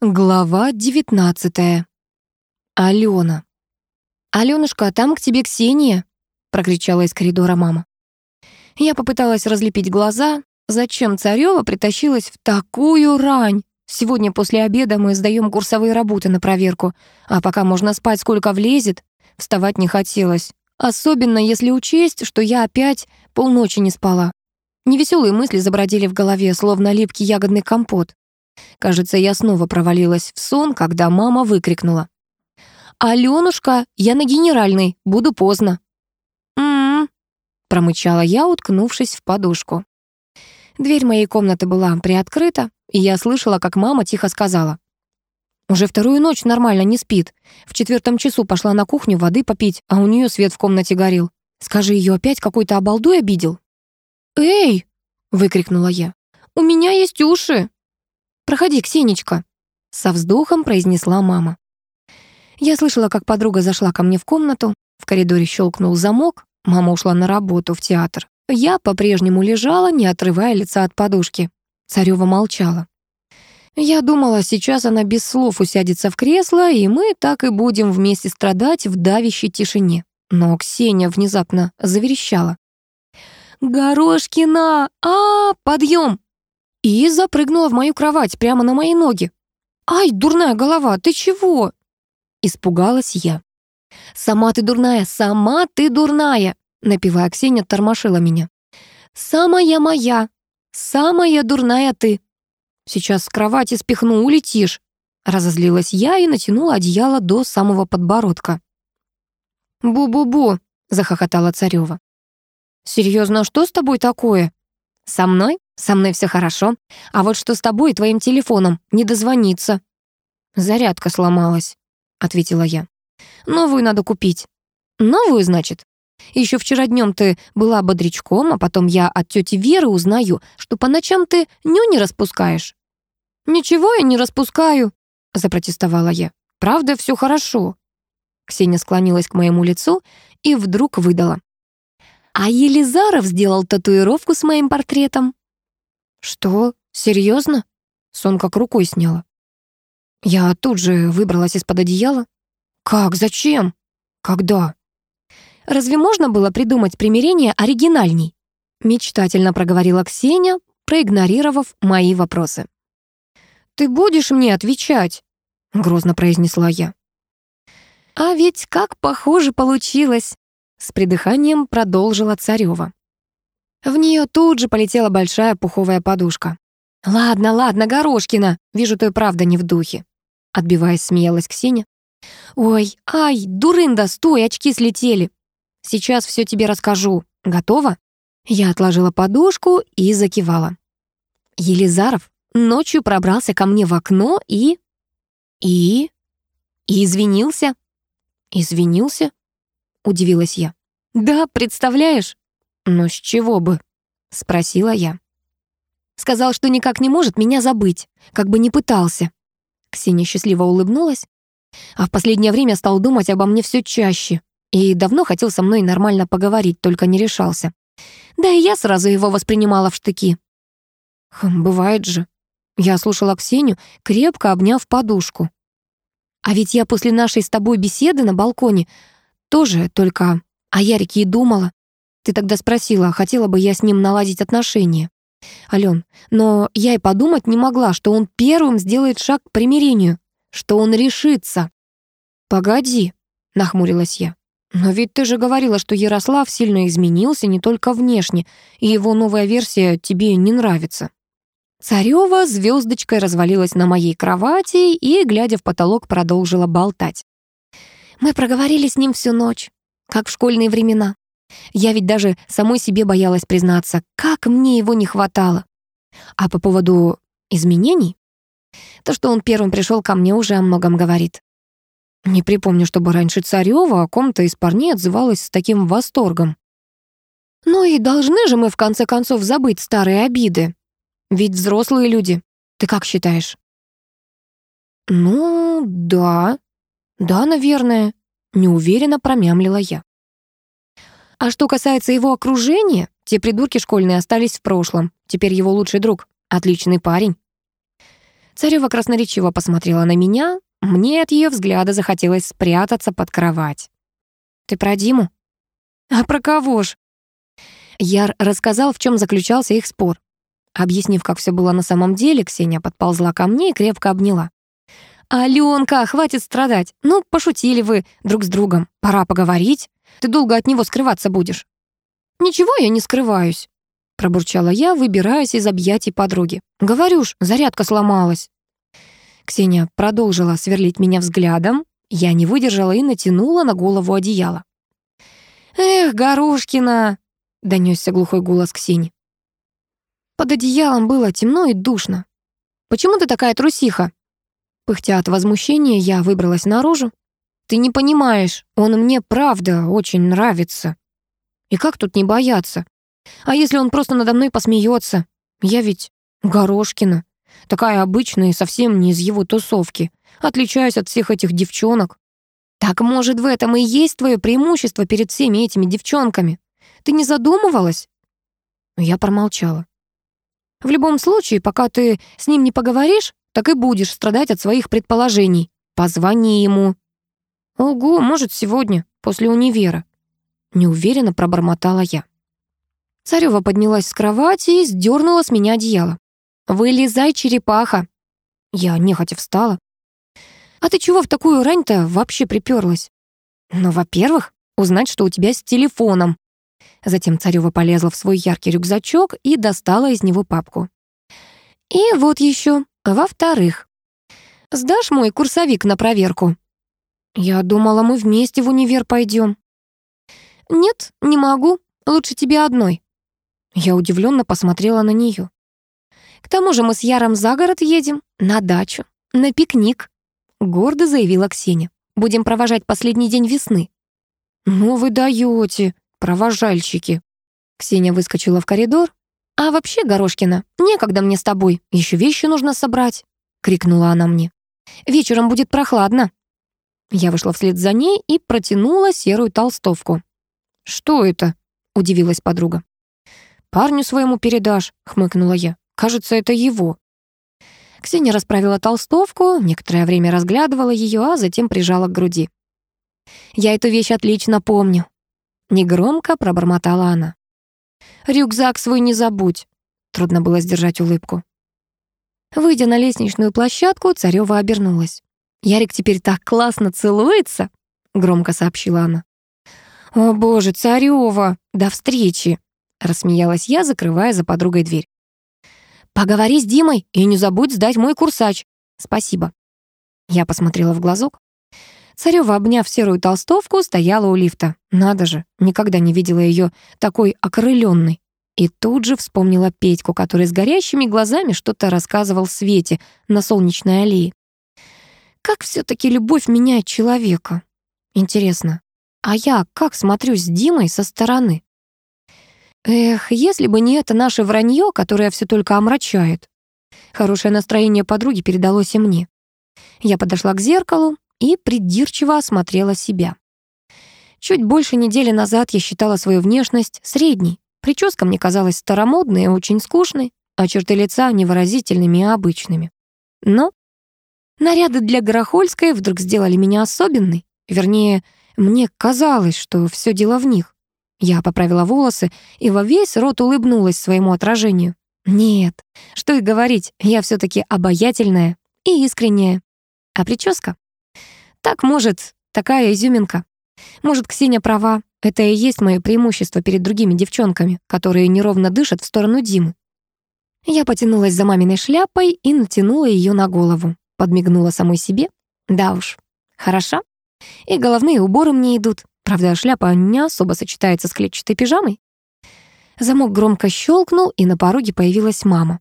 Глава 19. Алена. «Алёнушка, там к тебе Ксения!» — прокричала из коридора мама. Я попыталась разлепить глаза. Зачем Царёва притащилась в такую рань? Сегодня после обеда мы сдаем курсовые работы на проверку, а пока можно спать сколько влезет, вставать не хотелось. Особенно если учесть, что я опять полночи не спала. Невеселые мысли забродили в голове, словно липкий ягодный компот. Кажется, я снова провалилась в сон, когда мама выкрикнула. «Алёнушка, я на генеральной, буду поздно». «М-м-м», промычала я, уткнувшись в подушку. Дверь моей комнаты была приоткрыта, и я слышала, как мама тихо сказала. «Уже вторую ночь нормально не спит. В четвертом часу пошла на кухню воды попить, а у нее свет в комнате горел. Скажи, ее опять какой-то обалдуй обидел?» «Эй!» — выкрикнула я. «У меня есть уши!» «Проходи, Ксенечка», — со вздохом произнесла мама. Я слышала, как подруга зашла ко мне в комнату, в коридоре щелкнул замок, мама ушла на работу в театр. Я по-прежнему лежала, не отрывая лица от подушки. Царёва молчала. Я думала, сейчас она без слов усядется в кресло, и мы так и будем вместе страдать в давящей тишине. Но Ксения внезапно заверещала. «Горошкина! А, подъем! И запрыгнула в мою кровать прямо на мои ноги. «Ай, дурная голова, ты чего?» Испугалась я. «Сама ты дурная, сама ты дурная!» Напевая, Ксения тормошила меня. «Самая моя, самая дурная ты!» «Сейчас с кровати спихну, улетишь!» Разозлилась я и натянула одеяло до самого подбородка. «Бу-бу-бу!» — захохотала Царёва. «Серьезно, что с тобой такое?» «Со мной? Со мной все хорошо. А вот что с тобой и твоим телефоном? Не дозвониться». «Зарядка сломалась», — ответила я. «Новую надо купить». «Новую, значит?» Еще вчера днем ты была бодрячком, а потом я от тети Веры узнаю, что по ночам ты ню не распускаешь». «Ничего я не распускаю», — запротестовала я. «Правда, все хорошо». Ксения склонилась к моему лицу и вдруг выдала. «А Елизаров сделал татуировку с моим портретом». «Что? Серьезно?» Сон как рукой сняла. Я тут же выбралась из-под одеяла. «Как? Зачем? Когда?» «Разве можно было придумать примирение оригинальней?» Мечтательно проговорила Ксения, проигнорировав мои вопросы. «Ты будешь мне отвечать?» — грозно произнесла я. «А ведь как похоже получилось!» С придыханием продолжила Царёва. В нее тут же полетела большая пуховая подушка. «Ладно, ладно, Горошкина, вижу, ты правда не в духе», отбиваясь, смеялась Ксения. «Ой, ай, дурында, стой, очки слетели. Сейчас все тебе расскажу. Готова?» Я отложила подушку и закивала. Елизаров ночью пробрался ко мне в окно и... И... И извинился. «Извинился?» — удивилась я. «Да, представляешь?» «Но с чего бы?» — спросила я. Сказал, что никак не может меня забыть, как бы не пытался. Ксения счастливо улыбнулась. А в последнее время стал думать обо мне все чаще. И давно хотел со мной нормально поговорить, только не решался. Да и я сразу его воспринимала в штыки. Хм, бывает же. Я слушала Ксению, крепко обняв подушку. А ведь я после нашей с тобой беседы на балконе тоже только о Ярике и думала. Ты тогда спросила, хотела бы я с ним наладить отношения. Ален, но я и подумать не могла, что он первым сделает шаг к примирению, что он решится. Погоди, нахмурилась я. Но ведь ты же говорила, что Ярослав сильно изменился не только внешне, и его новая версия тебе не нравится. Царёва звездочкой развалилась на моей кровати и, глядя в потолок, продолжила болтать. Мы проговорили с ним всю ночь, как в школьные времена. Я ведь даже самой себе боялась признаться, как мне его не хватало. А по поводу изменений? То, что он первым пришел ко мне, уже о многом говорит. Не припомню, чтобы раньше Царёва о ком-то из парней отзывалась с таким восторгом. Ну и должны же мы в конце концов забыть старые обиды. Ведь взрослые люди. Ты как считаешь? Ну, да. Да, наверное. Неуверенно промямлила я. А что касается его окружения, те придурки школьные остались в прошлом. Теперь его лучший друг. Отличный парень. Царева красноречиво посмотрела на меня. Мне от ее взгляда захотелось спрятаться под кровать. «Ты про Диму?» «А про кого ж?» Яр рассказал, в чем заключался их спор. Объяснив, как все было на самом деле, Ксения подползла ко мне и крепко обняла. «Аленка, хватит страдать. Ну, пошутили вы друг с другом. Пора поговорить. Ты долго от него скрываться будешь». «Ничего я не скрываюсь», — пробурчала я, выбираясь из объятий подруги. «Говорю ж, зарядка сломалась». Ксения продолжила сверлить меня взглядом. Я не выдержала и натянула на голову одеяло. «Эх, Горошкина!» — донесся глухой голос Ксении. Под одеялом было темно и душно. «Почему ты такая трусиха?» Пыхтя от возмущения, я выбралась наружу. «Ты не понимаешь, он мне правда очень нравится. И как тут не бояться? А если он просто надо мной посмеется? Я ведь Горошкина, такая обычная совсем не из его тусовки. Отличаюсь от всех этих девчонок. Так, может, в этом и есть твое преимущество перед всеми этими девчонками? Ты не задумывалась?» Я промолчала. «В любом случае, пока ты с ним не поговоришь, так и будешь страдать от своих предположений. Позвони ему». «Ого, может, сегодня, после универа». Неуверенно пробормотала я. Царева поднялась с кровати и сдернула с меня одеяло. «Вылезай, черепаха!» Я нехотя встала. «А ты чего в такую рань-то вообще приперлась?» «Ну, во-первых, узнать, что у тебя с телефоном». Затем Царева полезла в свой яркий рюкзачок и достала из него папку. «И вот еще. Во-вторых, сдашь мой курсовик на проверку?» «Я думала, мы вместе в универ пойдем». «Нет, не могу. Лучше тебе одной». Я удивленно посмотрела на нее. «К тому же мы с Яром за город едем, на дачу, на пикник», гордо заявила Ксения. «Будем провожать последний день весны». «Ну вы даете, провожальщики». Ксения выскочила в коридор. «А вообще, Горошкина, некогда мне с тобой, еще вещи нужно собрать», — крикнула она мне. «Вечером будет прохладно». Я вышла вслед за ней и протянула серую толстовку. «Что это?» — удивилась подруга. «Парню своему передашь», — хмыкнула я. «Кажется, это его». Ксения расправила толстовку, некоторое время разглядывала ее, а затем прижала к груди. «Я эту вещь отлично помню», — негромко пробормотала она. «Рюкзак свой не забудь», — трудно было сдержать улыбку. Выйдя на лестничную площадку, Царёва обернулась. «Ярик теперь так классно целуется», — громко сообщила она. «О боже, Царёва, до встречи!» — рассмеялась я, закрывая за подругой дверь. «Поговори с Димой и не забудь сдать мой курсач. Спасибо». Я посмотрела в глазок. Царёва, обняв серую толстовку, стояла у лифта. Надо же, никогда не видела ее такой окрыленной. И тут же вспомнила Петьку, который с горящими глазами что-то рассказывал Свете на солнечной аллее. Как все таки любовь меняет человека? Интересно, а я как смотрюсь с Димой со стороны? Эх, если бы не это наше вранье, которое все только омрачает. Хорошее настроение подруги передалось и мне. Я подошла к зеркалу и придирчиво осмотрела себя. Чуть больше недели назад я считала свою внешность средней. Прическа мне казалась старомодной и очень скучной, а черты лица невыразительными и обычными. Но наряды для Горохольской вдруг сделали меня особенной. Вернее, мне казалось, что все дело в них. Я поправила волосы и во весь рот улыбнулась своему отражению. Нет, что и говорить, я все таки обаятельная и искренняя. А прическа? Так, может, такая изюминка. Может, Ксения права, это и есть мое преимущество перед другими девчонками, которые неровно дышат в сторону Димы. Я потянулась за маминой шляпой и натянула ее на голову. Подмигнула самой себе. Да уж, хороша. И головные уборы мне идут. Правда, шляпа не особо сочетается с клетчатой пижамой. Замок громко щелкнул, и на пороге появилась мама.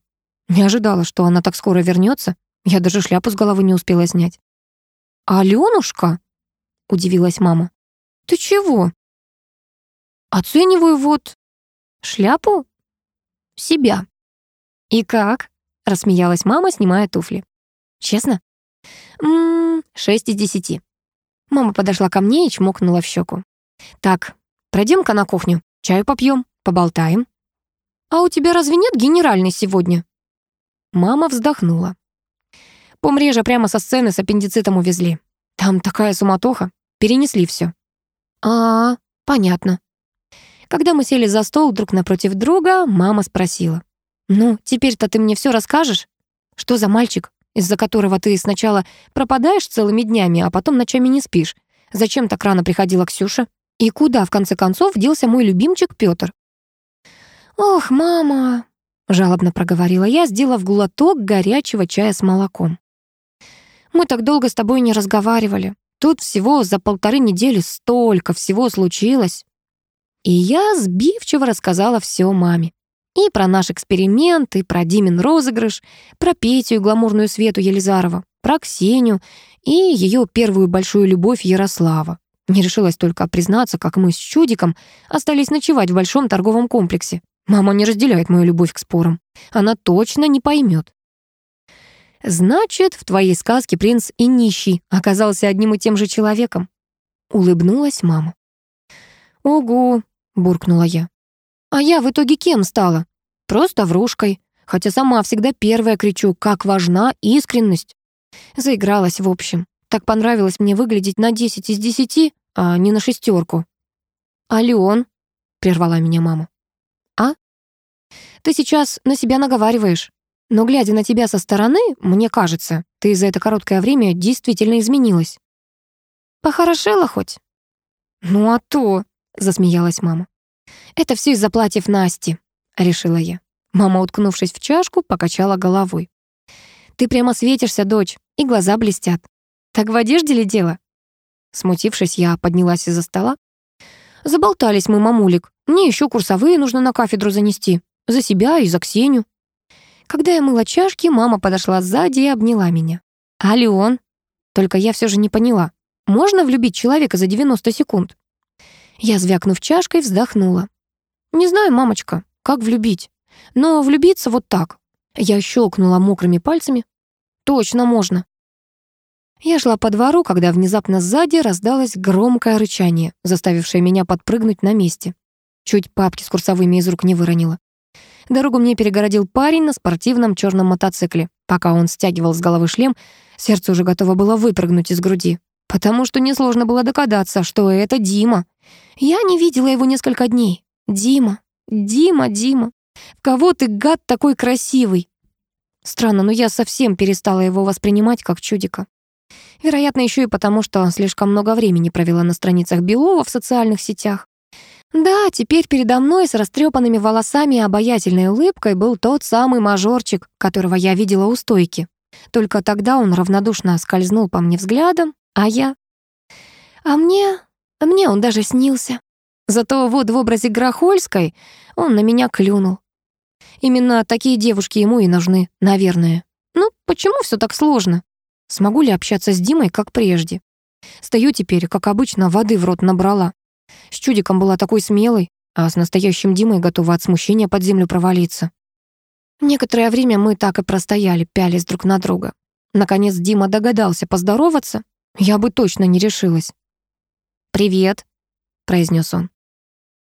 Не ожидала, что она так скоро вернется. Я даже шляпу с головы не успела снять. «Алёнушка?» — удивилась мама. «Ты чего?» «Оцениваю вот шляпу себя». «И как?» — рассмеялась мама, снимая туфли. «Честно?» «Ммм, шесть из десяти». Мама подошла ко мне и чмокнула в щеку. «Так, пройдем-ка на кухню, чаю попьем, поболтаем». «А у тебя разве нет генеральной сегодня?» Мама вздохнула. Помрежа прямо со сцены с аппендицитом увезли. Там такая суматоха. Перенесли все. А, понятно. Когда мы сели за стол друг напротив друга, мама спросила. «Ну, теперь-то ты мне все расскажешь? Что за мальчик, из-за которого ты сначала пропадаешь целыми днями, а потом ночами не спишь? Зачем так рано приходила Ксюша? И куда, в конце концов, делся мой любимчик Пётр?» «Ох, мама!» — жалобно проговорила я, сделав глоток горячего чая с молоком. «Мы так долго с тобой не разговаривали. Тут всего за полторы недели столько всего случилось». И я сбивчиво рассказала все маме. И про наш эксперимент, и про Димин розыгрыш, про Петю и гламурную Свету Елизарова, про Ксению и ее первую большую любовь Ярослава. Не решилась только признаться, как мы с Чудиком остались ночевать в большом торговом комплексе. Мама не разделяет мою любовь к спорам. Она точно не поймет. «Значит, в твоей сказке принц и нищий оказался одним и тем же человеком?» Улыбнулась мама. «Ого!» — буркнула я. А я в итоге кем стала? Просто врушкой. Хотя сама всегда первая кричу, как важна искренность. Заигралась, в общем. Так понравилось мне выглядеть на 10 из 10, а не на шестерку. «А Леон?» — прервала меня мама. «А? Ты сейчас на себя наговариваешь. Но, глядя на тебя со стороны, мне кажется, ты за это короткое время действительно изменилась». «Похорошела хоть?» «Ну а то», — засмеялась мама. «Это все из-за платьев Насти», — решила я. Мама, уткнувшись в чашку, покачала головой. «Ты прямо светишься, дочь, и глаза блестят. Так в одежде ли дело?» Смутившись, я поднялась из-за стола. «Заболтались мы, мамулик. Мне еще курсовые нужно на кафедру занести. За себя и за Ксению». Когда я мыла чашки, мама подошла сзади и обняла меня. «А Леон?» Только я все же не поняла. Можно влюбить человека за 90 секунд? Я, звякнув чашкой, вздохнула. «Не знаю, мамочка, как влюбить. Но влюбиться вот так». Я щелкнула мокрыми пальцами. «Точно можно». Я шла по двору, когда внезапно сзади раздалось громкое рычание, заставившее меня подпрыгнуть на месте. Чуть папки с курсовыми из рук не выронила. Дорогу мне перегородил парень на спортивном черном мотоцикле. Пока он стягивал с головы шлем, сердце уже готово было выпрыгнуть из груди. Потому что несложно было догадаться, что это Дима. Я не видела его несколько дней. Дима, Дима, Дима. В кого ты, гад, такой красивый? Странно, но я совсем перестала его воспринимать как чудика. Вероятно, еще и потому, что слишком много времени провела на страницах Белова в социальных сетях. Да, теперь передо мной с растрепанными волосами и обаятельной улыбкой был тот самый мажорчик, которого я видела у стойки. Только тогда он равнодушно скользнул по мне взглядом, а я... А мне а мне он даже снился. Зато вот в образе Грохольской он на меня клюнул. Именно такие девушки ему и нужны, наверное. Ну, почему все так сложно? Смогу ли общаться с Димой, как прежде? Стою теперь, как обычно, воды в рот набрала. С чудиком была такой смелой, а с настоящим Димой готова от смущения под землю провалиться. Некоторое время мы так и простояли, пялись друг на друга. Наконец Дима догадался поздороваться. Я бы точно не решилась. «Привет», — произнес он.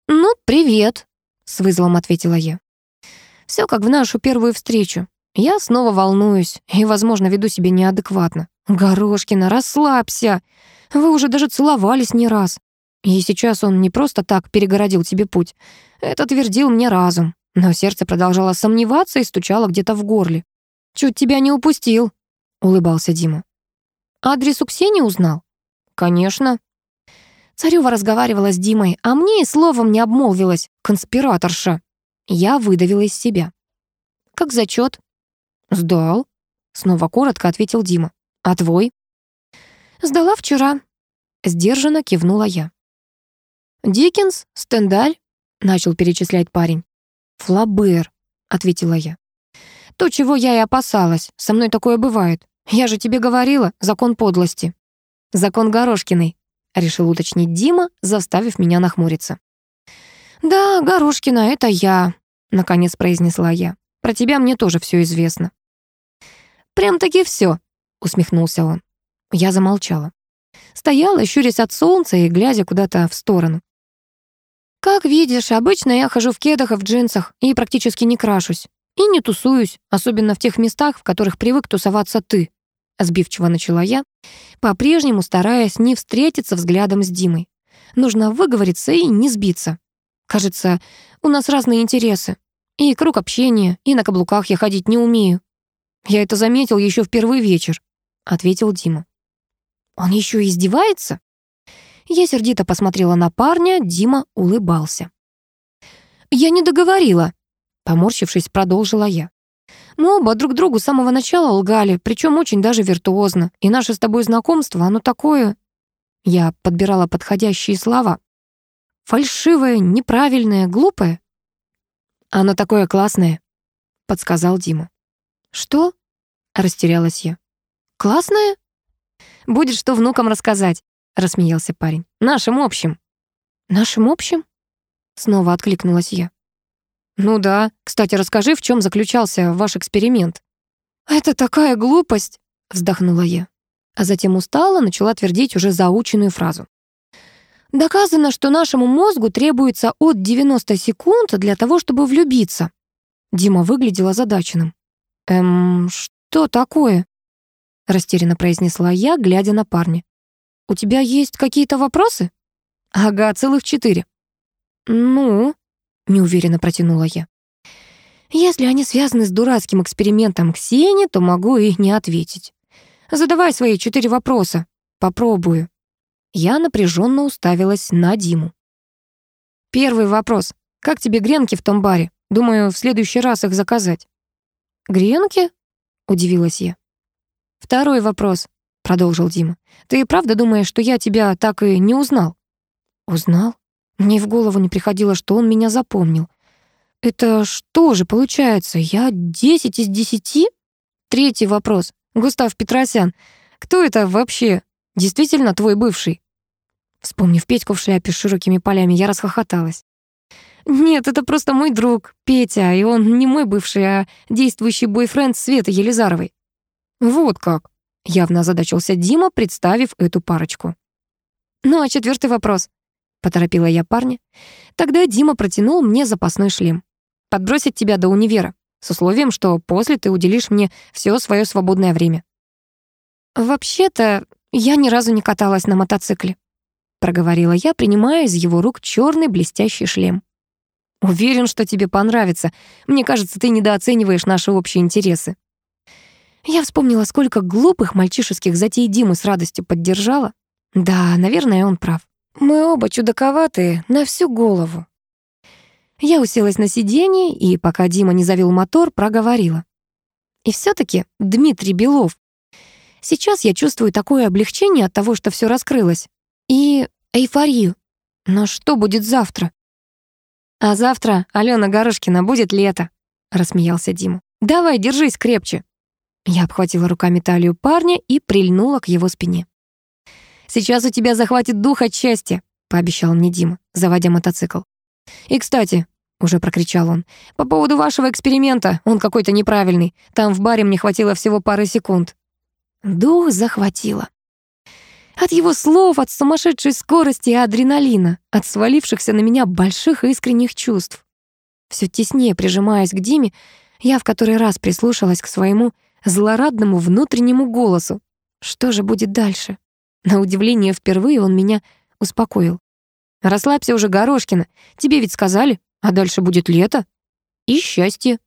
«Ну, привет», — с вызовом ответила я. Все как в нашу первую встречу. Я снова волнуюсь и, возможно, веду себя неадекватно. Горошкина, расслабься. Вы уже даже целовались не раз. И сейчас он не просто так перегородил тебе путь. Это твердил мне разум. Но сердце продолжало сомневаться и стучало где-то в горле. «Чуть тебя не упустил», — улыбался Дима. «Адрес у Ксении узнал?» «Конечно», Царева разговаривала с Димой, а мне и словом не обмолвилась. Конспираторша. Я выдавила из себя. «Как зачет? «Сдал», — снова коротко ответил Дима. «А твой?» «Сдала вчера», — сдержанно кивнула я. «Диккенс, Стендаль», — начал перечислять парень. «Флабер», — ответила я. «То, чего я и опасалась. Со мной такое бывает. Я же тебе говорила, закон подлости». «Закон Горошкиной», — решил уточнить Дима, заставив меня нахмуриться. «Да, Горошкина, это я», — наконец произнесла я. «Про тебя мне тоже все известно». «Прям-таки все», — усмехнулся он. Я замолчала. Стояла, щурясь от солнца и глядя куда-то в сторону. «Как видишь, обычно я хожу в кедах и в джинсах и практически не крашусь. И не тусуюсь, особенно в тех местах, в которых привык тусоваться ты», сбивчиво начала я, по-прежнему стараясь не встретиться взглядом с Димой. Нужно выговориться и не сбиться. Кажется, у нас разные интересы. И круг общения, и на каблуках я ходить не умею. Я это заметил еще в первый вечер, ответил Дима. Он еще издевается? Я сердито посмотрела на парня, Дима улыбался. «Я не договорила», — поморщившись, продолжила я. Мы оба друг другу с самого начала лгали, причем очень даже виртуозно. И наше с тобой знакомство, оно такое... Я подбирала подходящие слова. Фальшивое, неправильное, глупое. Оно такое классное, подсказал Дима. Что? Растерялась я. Классное? Будет что внукам рассказать, рассмеялся парень. Нашим общим. Нашим общим? Снова откликнулась я. «Ну да. Кстати, расскажи, в чем заключался ваш эксперимент?» «Это такая глупость!» — вздохнула я. А затем устала, начала твердить уже заученную фразу. «Доказано, что нашему мозгу требуется от 90 секунд для того, чтобы влюбиться». Дима выглядел озадаченным. «Эм, что такое?» — растерянно произнесла я, глядя на парня. «У тебя есть какие-то вопросы?» «Ага, целых четыре». «Ну?» неуверенно протянула я. Если они связаны с дурацким экспериментом Ксении, то могу и не ответить. Задавай свои четыре вопроса. Попробую. Я напряженно уставилась на Диму. Первый вопрос. Как тебе гренки в том баре? Думаю, в следующий раз их заказать. Гренки? Удивилась я. Второй вопрос, продолжил Дима. Ты правда думаешь, что я тебя так и не узнал? Узнал? Мне в голову не приходило, что он меня запомнил. Это что же получается, я 10 из 10? Третий вопрос. Густав Петросян, кто это вообще? Действительно твой бывший? Вспомнив Петьку в шляпе с широкими полями, я расхохоталась. Нет, это просто мой друг, Петя, и он не мой бывший, а действующий бойфренд Светы Елизаровой. Вот как. Явно озадачился Дима, представив эту парочку. Ну а четвертый вопрос. Поторопила я парня. Тогда Дима протянул мне запасной шлем. «Подбросить тебя до универа, с условием, что после ты уделишь мне все свое свободное время». «Вообще-то, я ни разу не каталась на мотоцикле», проговорила я, принимая из его рук черный блестящий шлем. «Уверен, что тебе понравится. Мне кажется, ты недооцениваешь наши общие интересы». Я вспомнила, сколько глупых мальчишеских затей Димы с радостью поддержала. Да, наверное, он прав. Мы оба чудаковатые на всю голову. Я уселась на сиденье и, пока Дима не завел мотор, проговорила. И все таки Дмитрий Белов. Сейчас я чувствую такое облегчение от того, что все раскрылось. И эйфорию. Но что будет завтра? А завтра, Алена Горошкина, будет лето, рассмеялся Дима. Давай, держись крепче. Я обхватила руками талию парня и прильнула к его спине. Сейчас у тебя захватит дух от счастья», — пообещал мне Дима, заводя мотоцикл. «И, кстати», — уже прокричал он, «по поводу вашего эксперимента, он какой-то неправильный. Там в баре мне хватило всего пары секунд». Дух захватило. От его слов, от сумасшедшей скорости и адреналина, от свалившихся на меня больших искренних чувств. Все теснее прижимаясь к Диме, я в который раз прислушалась к своему злорадному внутреннему голосу. Что же будет дальше? На удивление, впервые он меня успокоил. «Расслабься уже, Горошкина. Тебе ведь сказали, а дальше будет лето и счастье».